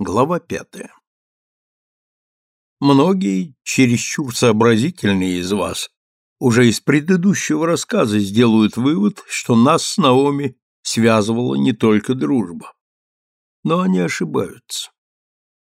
Глава пятая. Многие, чересчур сообразительные из вас, уже из предыдущего рассказа сделают вывод, что нас с Наоми связывала не только дружба. Но они ошибаются.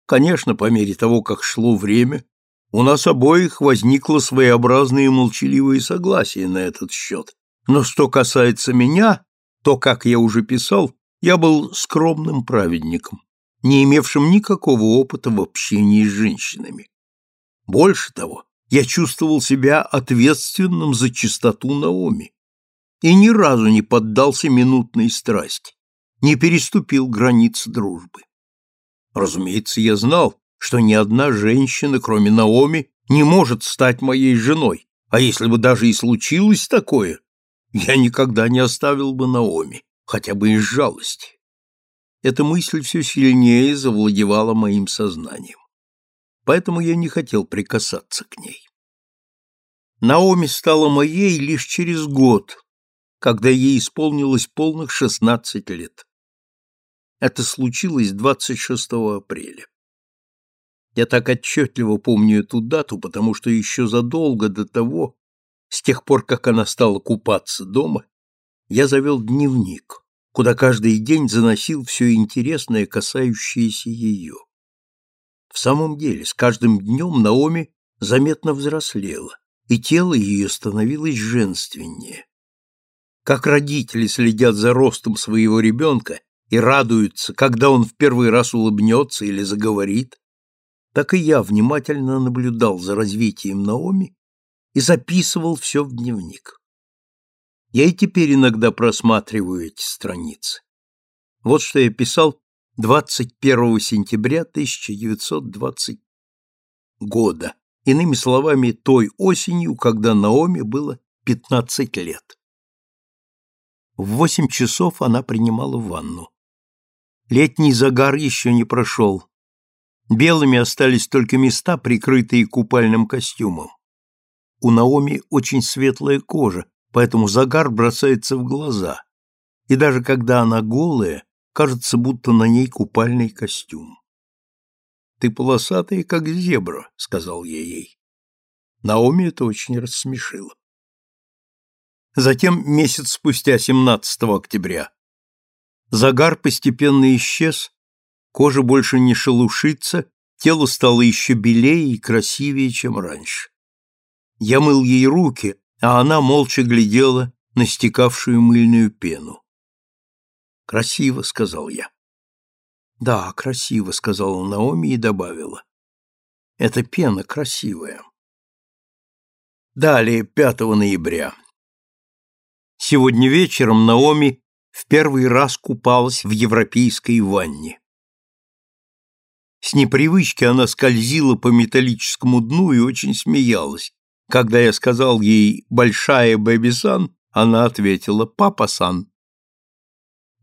Конечно, по мере того, как шло время, у нас обоих возникло своеобразное молчаливое согласие на этот счет. Но что касается меня, то, как я уже писал, я был скромным праведником, не имевшим никакого опыта в общении с женщинами. Больше того, я чувствовал себя ответственным за чистоту Наоми и ни разу не поддался минутной страсти, не переступил границ дружбы. Разумеется, я знал, что ни одна женщина, кроме Наоми, не может стать моей женой, а если бы даже и случилось такое, я никогда не оставил бы Наоми, хотя бы из жалости. Эта мысль все сильнее завладевала моим сознанием. Поэтому я не хотел прикасаться к ней. Наоми стала моей лишь через год, когда ей исполнилось полных шестнадцать лет. Это случилось 26 апреля. Я так отчетливо помню эту дату, потому что еще задолго до того, с тех пор, как она стала купаться дома, я завел дневник, куда каждый день заносил все интересное, касающееся ее. В самом деле, с каждым днем Наоми заметно взрослела, и тело ее становилось женственнее. Как родители следят за ростом своего ребенка и радуются, когда он в первый раз улыбнется или заговорит, так и я внимательно наблюдал за развитием Наоми и записывал все в дневник. Я и теперь иногда просматриваю эти страницы. Вот что я писал 21 сентября 1920 года, иными словами, той осенью, когда Наоми было 15 лет. В восемь часов она принимала ванну. Летний загар еще не прошел. Белыми остались только места, прикрытые купальным костюмом. У Наоми очень светлая кожа, поэтому загар бросается в глаза. И даже когда она голая, кажется, будто на ней купальный костюм. «Ты полосатая, как зебра», — сказал я ей. Наоми это очень рассмешило. Затем месяц спустя, 17 октября, загар постепенно исчез, кожа больше не шелушится, тело стало еще белее и красивее, чем раньше. Я мыл ей руки, а она молча глядела на стекавшую мыльную пену. «Красиво», — сказал я. «Да, красиво», — сказала Наоми и добавила. «Эта пена красивая». Далее, 5 ноября. Сегодня вечером Наоми в первый раз купалась в европейской ванне. С непривычки она скользила по металлическому дну и очень смеялась. Когда я сказал ей «большая Бэби-сан», она ответила «папа-сан».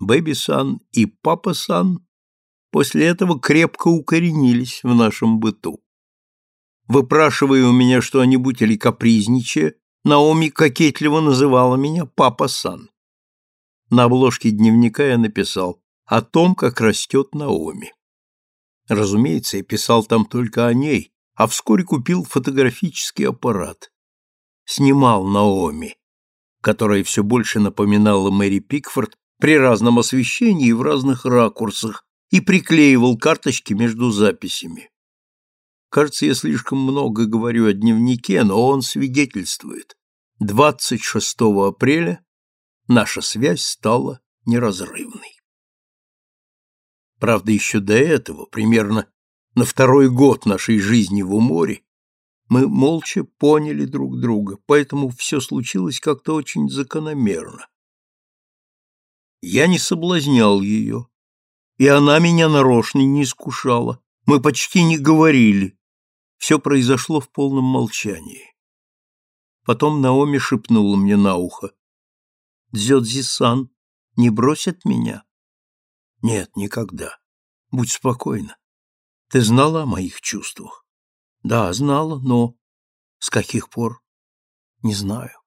Бэби-сан и папа-сан после этого крепко укоренились в нашем быту. Выпрашивая у меня что-нибудь или капризничая, Наоми кокетливо называла меня Папа-сан. На обложке дневника я написал о том, как растет Наоми. Разумеется, я писал там только о ней, а вскоре купил фотографический аппарат. Снимал Наоми, которая все больше напоминала Мэри Пикфорд при разном освещении и в разных ракурсах, и приклеивал карточки между записями. Кажется, я слишком много говорю о дневнике, но он свидетельствует. 26 апреля наша связь стала неразрывной. Правда, еще до этого, примерно на второй год нашей жизни в уморе, мы молча поняли друг друга, поэтому все случилось как-то очень закономерно. Я не соблазнял ее, и она меня нарочно не искушала. Мы почти не говорили. Все произошло в полном молчании. Потом Наоми шепнула мне на ухо. «Дзёдзи-сан не бросит меня?» «Нет, никогда. Будь спокойна. Ты знала о моих чувствах?» «Да, знала, но...» «С каких пор?» «Не знаю».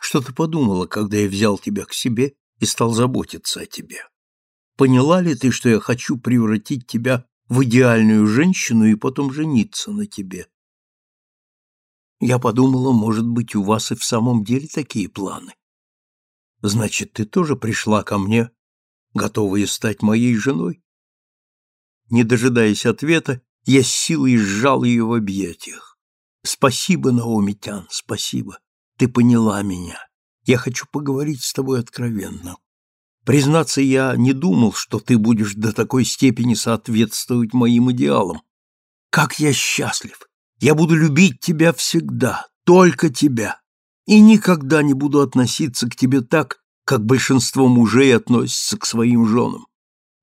«Что ты подумала, когда я взял тебя к себе и стал заботиться о тебе?» поняла ли ты, что я хочу превратить тебя в идеальную женщину и потом жениться на тебе? Я подумала, может быть, у вас и в самом деле такие планы. Значит, ты тоже пришла ко мне, готовая стать моей женой? Не дожидаясь ответа, я с силой сжал ее в объятиях. Спасибо, Наоми Тян, спасибо. Ты поняла меня. Я хочу поговорить с тобой откровенно. Признаться, я не думал, что ты будешь до такой степени соответствовать моим идеалам. Как я счастлив! Я буду любить тебя всегда, только тебя, и никогда не буду относиться к тебе так, как большинство мужей относятся к своим женам.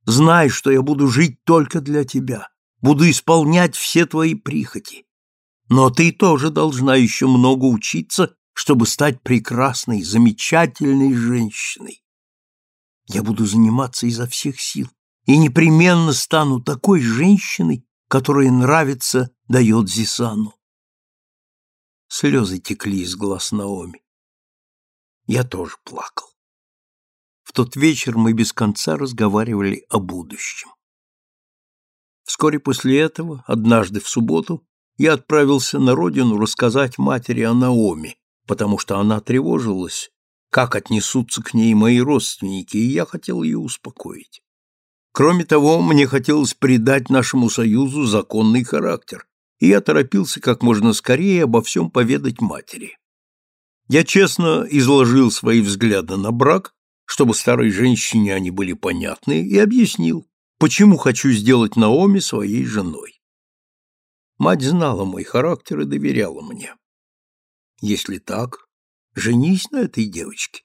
Знай, что я буду жить только для тебя, буду исполнять все твои прихоти. Но ты тоже должна еще много учиться, чтобы стать прекрасной, замечательной женщиной. Я буду заниматься изо всех сил и непременно стану такой женщиной, которая нравится дает Зисану. Слезы текли из глаз Наоми. Я тоже плакал. В тот вечер мы без конца разговаривали о будущем. Вскоре после этого, однажды в субботу, я отправился на родину рассказать матери о Наоми, потому что она тревожилась, как отнесутся к ней мои родственники, и я хотел ее успокоить. Кроме того, мне хотелось придать нашему союзу законный характер, и я торопился как можно скорее обо всем поведать матери. Я честно изложил свои взгляды на брак, чтобы старой женщине они были понятны, и объяснил, почему хочу сделать Наоми своей женой. Мать знала мой характер и доверяла мне. Если так, женись на этой девочке.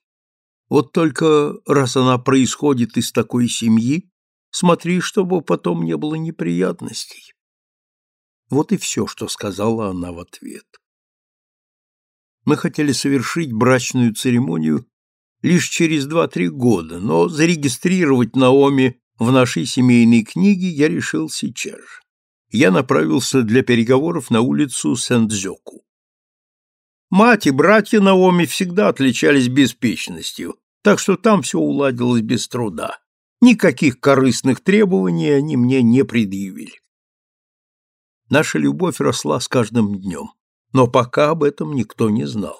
Вот только раз она происходит из такой семьи, смотри, чтобы потом не было неприятностей. Вот и все, что сказала она в ответ. Мы хотели совершить брачную церемонию лишь через два-три года, но зарегистрировать Наоми в нашей семейной книге я решил сейчас же. Я направился для переговоров на улицу Сендзёку. Мать и братья Наоми всегда отличались беспечностью, так что там все уладилось без труда. Никаких корыстных требований они мне не предъявили. Наша любовь росла с каждым днем, но пока об этом никто не знал.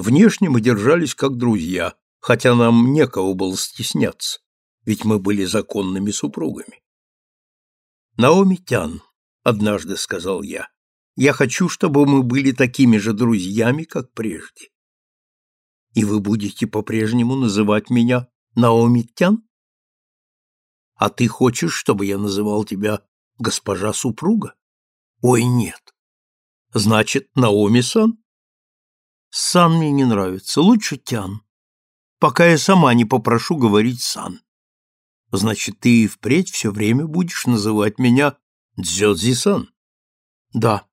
Внешне мы держались как друзья, хотя нам некого было стесняться, ведь мы были законными супругами. «Наоми Тян», — однажды сказал я, — «я хочу, чтобы мы были такими же друзьями, как прежде». «И вы будете по-прежнему называть меня Наоми Тян?» «А ты хочешь, чтобы я называл тебя госпожа супруга?» Ой, нет. Значит, Наоми-сан? Сан мне не нравится, лучше Тян. Пока я сама не попрошу говорить Сан. Значит, ты и впредь все время будешь называть меня Дзёдзи-сан? Да.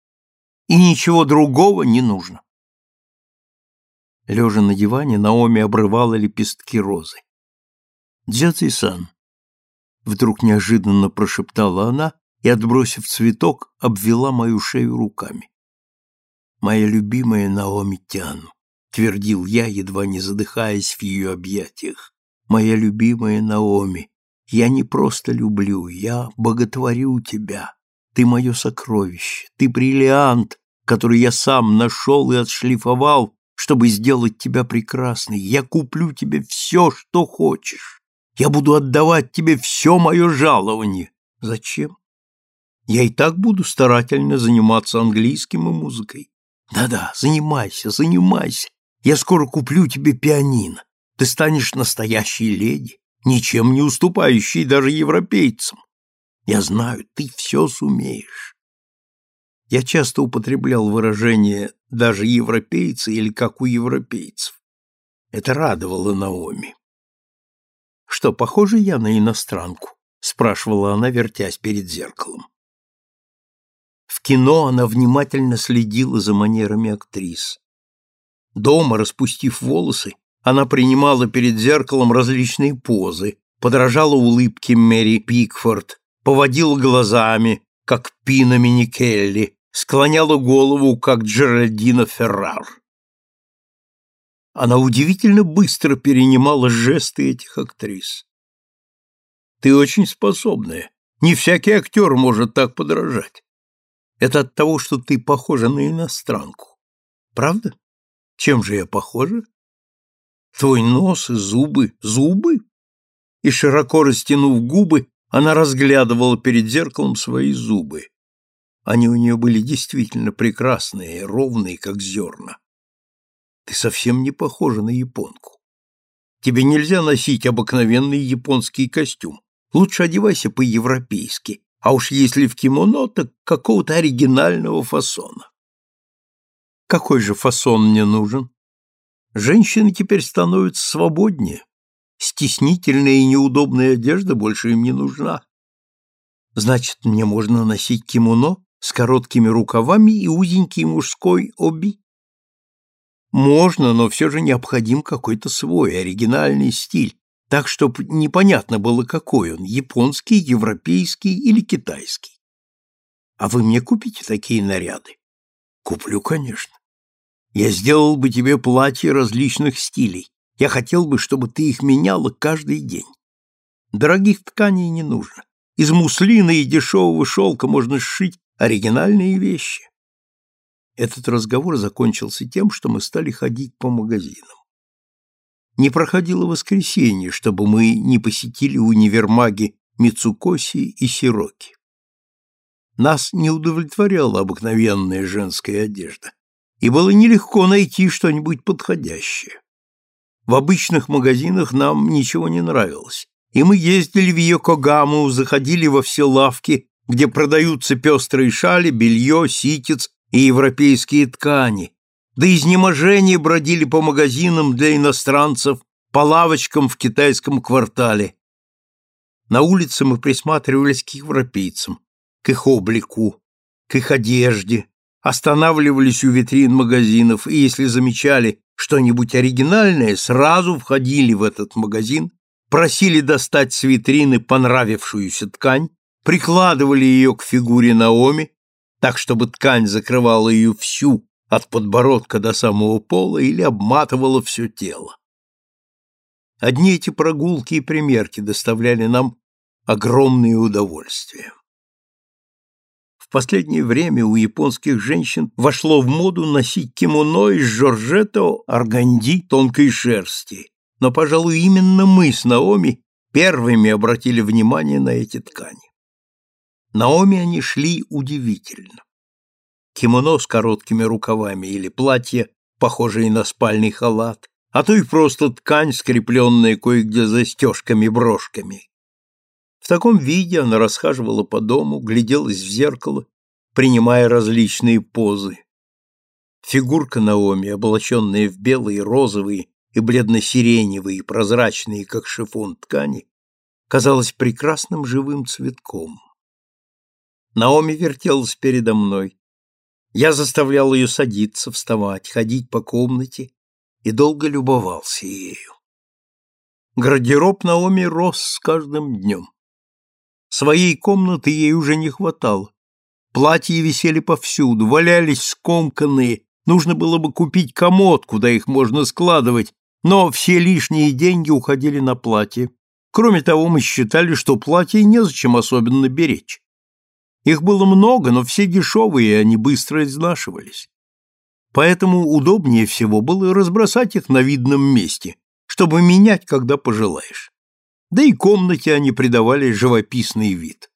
И ничего другого не нужно. Лежа на диване, Наоми обрывала лепестки розы. «Дзёдзи-сан», — вдруг неожиданно прошептала она и, отбросив цветок, обвела мою шею руками. «Моя любимая Наоми Тян», — твердил я, едва не задыхаясь в ее объятиях, «моя любимая Наоми, я не просто люблю, я боготворю тебя. Ты мое сокровище, ты бриллиант, который я сам нашел и отшлифовал, чтобы сделать тебя прекрасной. Я куплю тебе все, что хочешь. Я буду отдавать тебе все мое жалование. Зачем? Я и так буду старательно заниматься английским и музыкой. Да-да, занимайся, занимайся. Я скоро куплю тебе пианино. Ты станешь настоящей леди, ничем не уступающей даже европейцам. Я знаю, ты все сумеешь. Я часто употреблял выражение «даже европейцы» или «как у европейцев». Это радовало Наоми. «Что, похоже я на иностранку?» — спрашивала она, вертясь перед зеркалом. В кино она внимательно следила за манерами актрис. Дома, распустив волосы, она принимала перед зеркалом различные позы, подражала улыбке Мэри Пикфорд, поводила глазами, как Пина Миникелли, склоняла голову, как Джеральдина Феррар. Она удивительно быстро перенимала жесты этих актрис. Ты очень способная. Не всякий актер может так подражать. Это от того, что ты похожа на иностранку. Правда? Чем же я похожа? Твой нос и зубы. Зубы? И широко растянув губы, она разглядывала перед зеркалом свои зубы. Они у нее были действительно прекрасные, ровные, как зерна. Ты совсем не похожа на японку. Тебе нельзя носить обыкновенный японский костюм. Лучше одевайся по-европейски, а уж если в кимоно, так какого-то оригинального фасона. Какой же фасон мне нужен? Женщины теперь становятся свободнее. Стеснительная и неудобная одежда больше им не нужна. Значит, мне можно носить кимоно с короткими рукавами и узенький мужской оби? Можно, но все же необходим какой-то свой, оригинальный стиль, так, чтобы непонятно было, какой он, японский, европейский или китайский. А вы мне купите такие наряды? Куплю, конечно. Я сделал бы тебе платья различных стилей. Я хотел бы, чтобы ты их меняла каждый день. Дорогих тканей не нужно. Из муслина и дешевого шелка можно сшить оригинальные вещи. Этот разговор закончился тем, что мы стали ходить по магазинам. Не проходило воскресенье, чтобы мы не посетили универмаги Мицукоси и Сироки. Нас не удовлетворяла обыкновенная женская одежда, и было нелегко найти что-нибудь подходящее. В обычных магазинах нам ничего не нравилось, и мы ездили в Йокогаму, заходили во все лавки, где продаются пестрые шали, белье, ситец и европейские ткани, до изнеможения бродили по магазинам для иностранцев, по лавочкам в китайском квартале. На улице мы присматривались к европейцам, к их облику, к их одежде, останавливались у витрин магазинов и, если замечали что-нибудь оригинальное, сразу входили в этот магазин, просили достать с витрины понравившуюся ткань, прикладывали ее к фигуре Наоми, так, чтобы ткань закрывала ее всю от подбородка до самого пола или обматывала все тело. Одни эти прогулки и примерки доставляли нам огромное удовольствие. В последнее время у японских женщин вошло в моду носить кимоно из жоржетто органди тонкой шерсти, но, пожалуй, именно мы с Наоми первыми обратили внимание на эти ткани. Наоми они шли удивительно. Кимоно с короткими рукавами или платье, похожее на спальный халат, а то и просто ткань, скрепленная кое-где застежками-брошками. В таком виде она расхаживала по дому, гляделась в зеркало, принимая различные позы. Фигурка Наоми, облаченная в белые, розовые и бледно-сиреневые, прозрачные, как шифон ткани, казалась прекрасным живым цветком. Наоми вертелась передо мной. Я заставлял ее садиться, вставать, ходить по комнате и долго любовался ею. Гардероб Наоми рос с каждым днем. Своей комнаты ей уже не хватало. Платья висели повсюду, валялись скомканные, нужно было бы купить комод, куда их можно складывать, но все лишние деньги уходили на платье. Кроме того, мы считали, что платье незачем особенно беречь. Их было много, но все дешевые, и они быстро изнашивались. Поэтому удобнее всего было разбросать их на видном месте, чтобы менять, когда пожелаешь. Да и комнате они придавали живописный вид.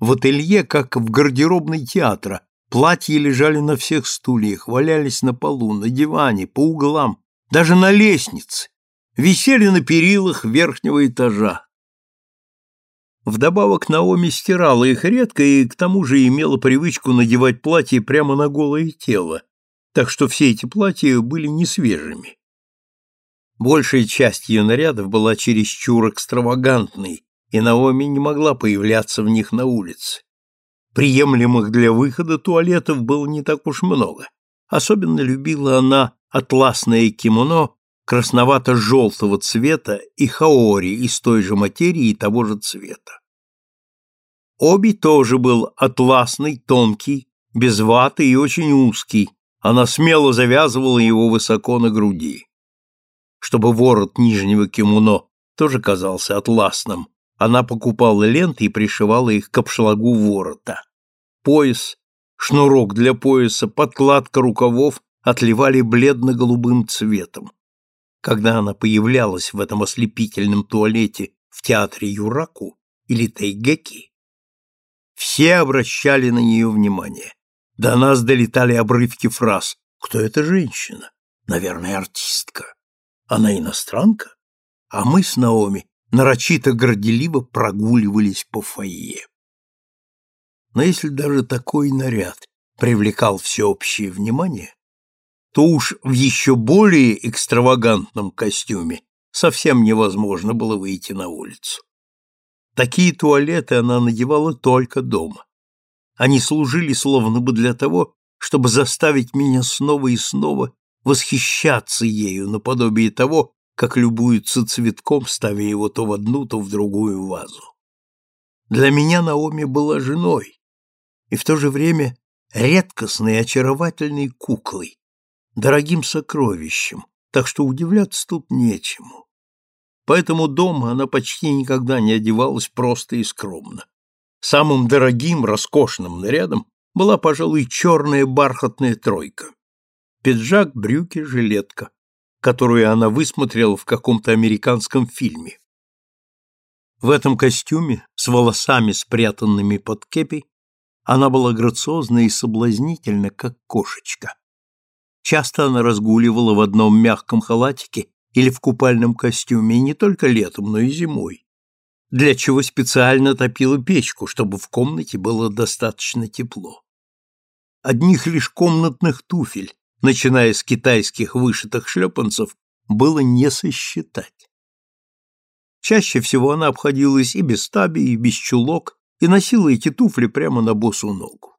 В ателье, как в гардеробной театра, платья лежали на всех стульях, валялись на полу, на диване, по углам, даже на лестнице, висели на перилах верхнего этажа, Вдобавок Наоми стирала их редко и к тому же имела привычку надевать платье прямо на голое тело, так что все эти платья были несвежими. Большая часть ее нарядов была чересчур экстравагантной, и Наоми не могла появляться в них на улице. Приемлемых для выхода туалетов было не так уж много. Особенно любила она атласное кимоно красновато-желтого цвета и хаори из той же материи и того же цвета. Оби тоже был атласный, тонкий, без ваты и очень узкий, она смело завязывала его высоко на груди. Чтобы ворот нижнего кимоно тоже казался атласным, Она покупала ленты и пришивала их к обшлагу ворота. Пояс, шнурок для пояса, подкладка рукавов отливали бледно-голубым цветом. Когда она появлялась в этом ослепительном туалете в театре Юраку или Тайгеки, все обращали на нее внимание. До нас долетали обрывки фраз. Кто эта женщина? Наверное, артистка. Она иностранка? А мы с Наоми нарочито горделиво прогуливались по фойе. Но если даже такой наряд привлекал всеобщее внимание, то уж в еще более экстравагантном костюме совсем невозможно было выйти на улицу. Такие туалеты она надевала только дома. Они служили словно бы для того, чтобы заставить меня снова и снова восхищаться ею наподобие того, как любуются цветком, ставя его то в одну, то в другую вазу. Для меня Наоми была женой и в то же время редкостной очаровательной куклой, дорогим сокровищем, так что удивляться тут нечему. Поэтому дома она почти никогда не одевалась просто и скромно. Самым дорогим, роскошным нарядом была, пожалуй, черная бархатная тройка. Пиджак, брюки, жилетка, которую она высмотрела в каком-то американском фильме. В этом костюме, с волосами спрятанными под кепи, она была грациозна и соблазнительна, как кошечка. Часто она разгуливала в одном мягком халатике или в купальном костюме не только летом, но и зимой, для чего специально топила печку, чтобы в комнате было достаточно тепло. Одних лишь комнатных туфель, начиная с китайских вышитых шлепанцев, было не сосчитать. Чаще всего она обходилась и без таби, и без чулок, и носила эти туфли прямо на босу ногу.